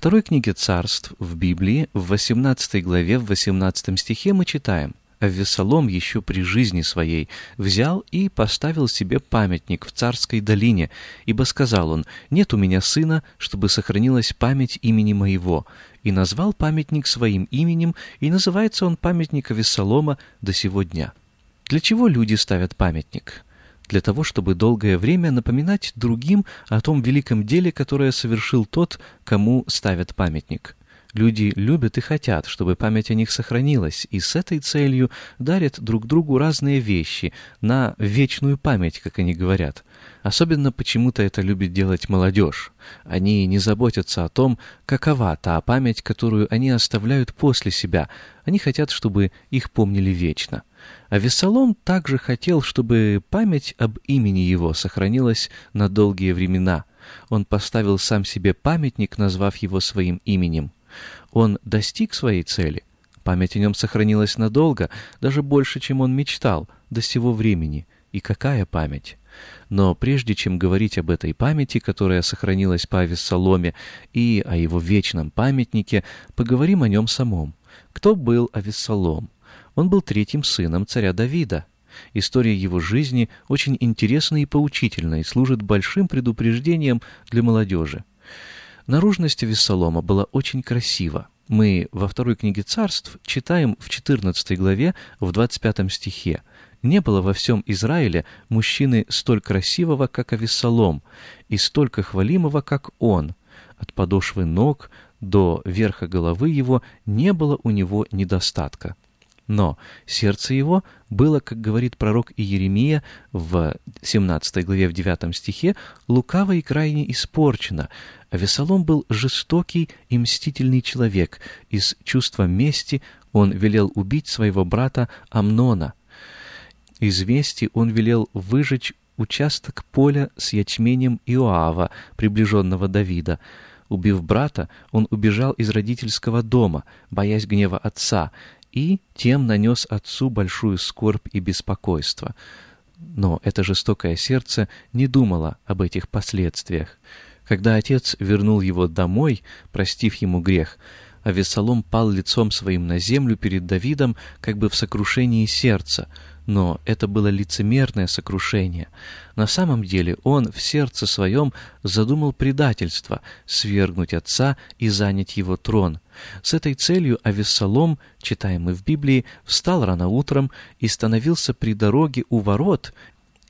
Второй книге царств в Библии, в 18 главе, в 18 стихе мы читаем Авесолом еще при жизни своей взял и поставил себе памятник в царской долине, ибо сказал он, «Нет у меня сына, чтобы сохранилась память имени моего». И назвал памятник своим именем, и называется он памятник Авесолома до сего дня. Для чего люди ставят памятник? Для того, чтобы долгое время напоминать другим о том великом деле, которое совершил тот, кому ставят памятник. Люди любят и хотят, чтобы память о них сохранилась, и с этой целью дарят друг другу разные вещи на вечную память, как они говорят. Особенно почему-то это любит делать молодежь. Они не заботятся о том, какова та память, которую они оставляют после себя. Они хотят, чтобы их помнили вечно. А Вессалом также хотел, чтобы память об имени его сохранилась на долгие времена. Он поставил сам себе памятник, назвав его своим именем. Он достиг своей цели. Память о нем сохранилась надолго, даже больше, чем он мечтал, до сего времени. И какая память! Но прежде чем говорить об этой памяти, которая сохранилась по Авессаломе, и о его вечном памятнике, поговорим о нем самом. Кто был Авессалом? Он был третьим сыном царя Давида. История его жизни очень интересна и поучительна и служит большим предупреждением для молодежи. Наружность Вессалома была очень красива. Мы во второй книге царств читаем в 14 главе, в 25 стихе. «Не было во всем Израиле мужчины столь красивого, как Авессалом, и столько хвалимого, как он. От подошвы ног до верха головы его не было у него недостатка». Но сердце его было, как говорит пророк Иеремия в 17 главе в 9 стихе, лукаво и крайне испорчено. А Весолом был жестокий и мстительный человек. Из чувства мести он велел убить своего брата Амнона. Из мести он велел выжечь участок поля с ячменем Иоава, приближенного Давида. Убив брата, он убежал из родительского дома, боясь гнева отца, и тем нанес отцу большую скорбь и беспокойство. Но это жестокое сердце не думало об этих последствиях. Когда отец вернул его домой, простив ему грех, Авесолом пал лицом своим на землю перед Давидом, как бы в сокрушении сердца — но это было лицемерное сокрушение. На самом деле он в сердце своем задумал предательство, свергнуть отца и занять его трон. С этой целью Авессалом, читаем мы в Библии, встал рано утром и становился при дороге у ворот,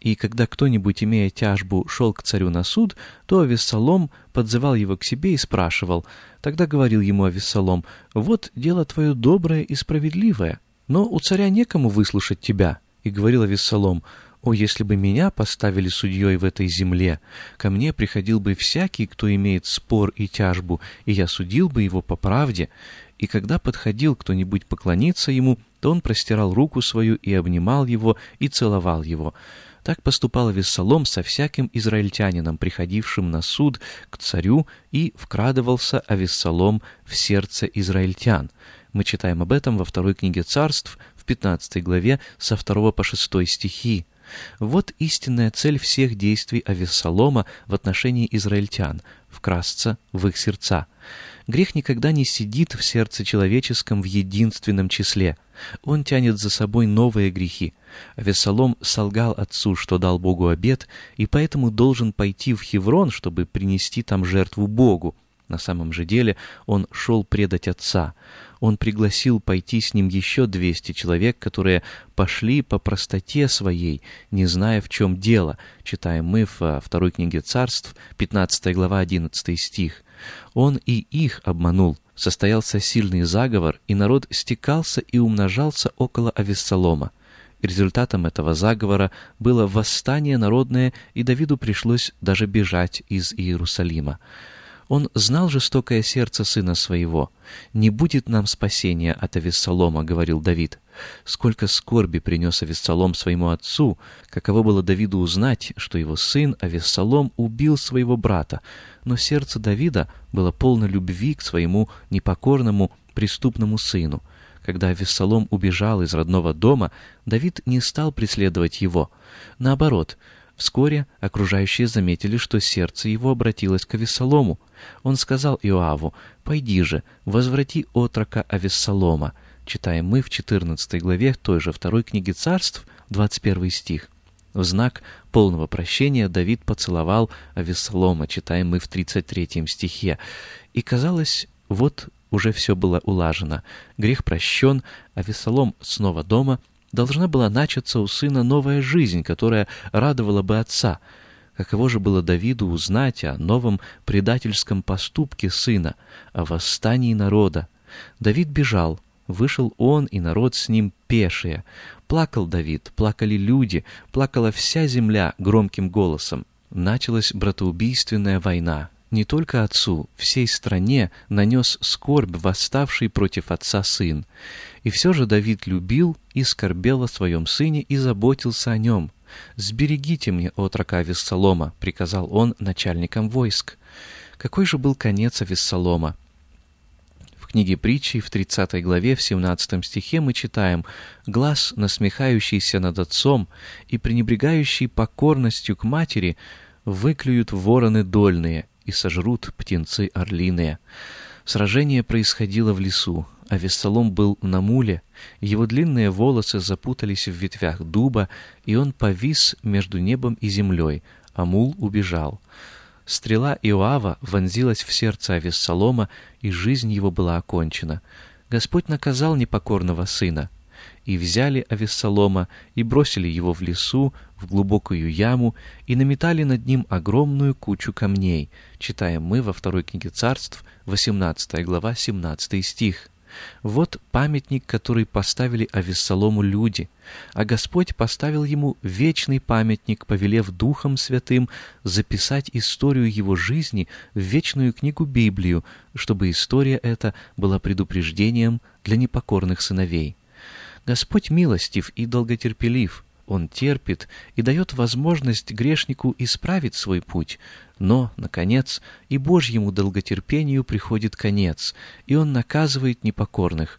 и когда кто-нибудь, имея тяжбу, шел к царю на суд, то Авессалом подзывал его к себе и спрашивал. Тогда говорил ему Авессалом, «Вот дело твое доброе и справедливое, но у царя некому выслушать тебя». И говорил Авессалом, «О, если бы меня поставили судьей в этой земле, ко мне приходил бы всякий, кто имеет спор и тяжбу, и я судил бы его по правде. И когда подходил кто-нибудь поклониться ему, то он простирал руку свою и обнимал его, и целовал его». Так поступал Авессалом со всяким израильтянином, приходившим на суд к царю, и вкрадывался Авессалом в сердце израильтян. Мы читаем об этом во второй книге царств, 15 главе со 2 по 6 стихи. Вот истинная цель всех действий Авессалома в отношении израильтян — вкрасться в их сердца. Грех никогда не сидит в сердце человеческом в единственном числе. Он тянет за собой новые грехи. Авессалом солгал отцу, что дал Богу обет, и поэтому должен пойти в Хеврон, чтобы принести там жертву Богу. На самом же деле он шел предать отца. Он пригласил пойти с ним еще двести человек, которые пошли по простоте своей, не зная, в чем дело, читаем мы в второй книге царств, 15 глава, 11 стих. Он и их обманул. Состоялся сильный заговор, и народ стекался и умножался около Авессалома. Результатом этого заговора было восстание народное, и Давиду пришлось даже бежать из Иерусалима. Он знал жестокое сердце сына своего. «Не будет нам спасения от Авессалома», — говорил Давид. Сколько скорби принес Авессалом своему отцу, каково было Давиду узнать, что его сын Авессалом убил своего брата. Но сердце Давида было полно любви к своему непокорному, преступному сыну. Когда Авессалом убежал из родного дома, Давид не стал преследовать его. Наоборот — Вскоре окружающие заметили, что сердце его обратилось к Авессалому. Он сказал Иоаву, «Пойди же, возврати отрока Авессалома». Читаем мы в 14 главе той же второй книги царств, 21 стих. В знак полного прощения Давид поцеловал Авессалома, читаем мы в 33 стихе. И казалось, вот уже все было улажено. Грех прощен, Авессалом снова дома — должна была начаться у сына новая жизнь, которая радовала бы отца. Каково же было Давиду узнать о новом предательском поступке сына, о восстании народа? Давид бежал, вышел он и народ с ним пешие. Плакал Давид, плакали люди, плакала вся земля громким голосом. Началась братоубийственная война, не только отцу, всей стране нанес скорбь восставший против отца сын. И все же Давид любил и скорбел о своем сыне и заботился о нем. «Сберегите мне отрока Авессалома», — приказал он начальникам войск. Какой же был конец Авессалома? Книге притчи в 30 главе в 17 стихе мы читаем «Глаз, насмехающийся над отцом и пренебрегающий покорностью к матери, выклюют вороны дольные, и сожрут птенцы орлиные. Сражение происходило в лесу, а Вессалом был на муле, его длинные волосы запутались в ветвях дуба, и он повис между небом и землей, а мул убежал. Стрела Иоава вонзилась в сердце Авессалома, и жизнь его была окончена. Господь наказал непокорного сына — и взяли Авессалома, и бросили его в лесу, в глубокую яму, и наметали над ним огромную кучу камней, читаем мы во второй книге царств, 18 глава, 17 стих. Вот памятник, который поставили Авессалому люди, а Господь поставил ему вечный памятник, повелев Духом Святым записать историю его жизни в вечную книгу Библию, чтобы история эта была предупреждением для непокорных сыновей. Господь милостив и долготерпелив. Он терпит и дает возможность грешнику исправить свой путь. Но, наконец, и Божьему долготерпению приходит конец, и Он наказывает непокорных.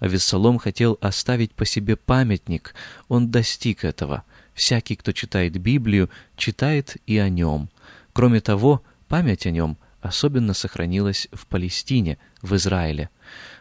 А Вессалом хотел оставить по себе памятник. Он достиг этого. Всякий, кто читает Библию, читает и о нем. Кроме того, память о нем особенно сохранилась в Палестине, в Израиле.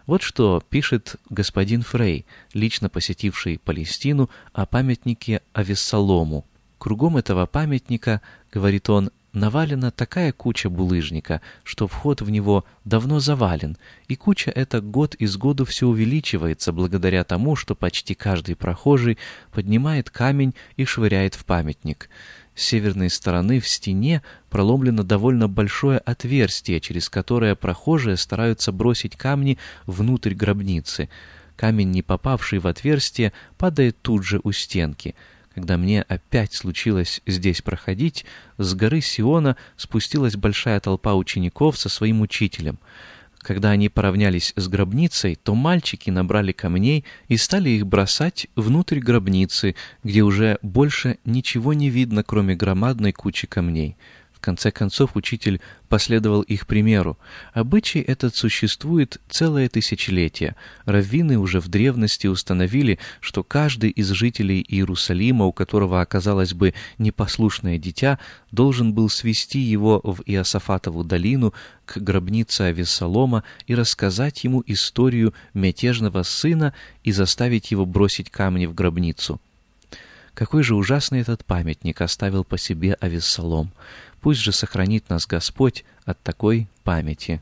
Вот что пишет господин Фрей, лично посетивший Палестину, о памятнике Авессалому. Кругом этого памятника, говорит он, навалена такая куча булыжника, что вход в него давно завален, и куча эта год из году все увеличивается благодаря тому, что почти каждый прохожий поднимает камень и швыряет в памятник. Северной стороны в стене проломлено довольно большое отверстие, через которое прохожие стараются бросить камни внутрь гробницы. Камень, не попавший в отверстие, падает тут же у стенки. Когда мне опять случилось здесь проходить, с горы Сиона спустилась большая толпа учеников со своим учителем — когда они поравнялись с гробницей, то мальчики набрали камней и стали их бросать внутрь гробницы, где уже больше ничего не видно, кроме громадной кучи камней. В конце концов, учитель последовал их примеру. Обычай этот существует целое тысячелетие. Раввины уже в древности установили, что каждый из жителей Иерусалима, у которого оказалось бы непослушное дитя, должен был свести его в Иосафатову долину к гробнице Авессалома и рассказать ему историю мятежного сына и заставить его бросить камни в гробницу. Какой же ужасный этот памятник оставил по себе Авессалом. Пусть же сохранит нас Господь от такой памяти.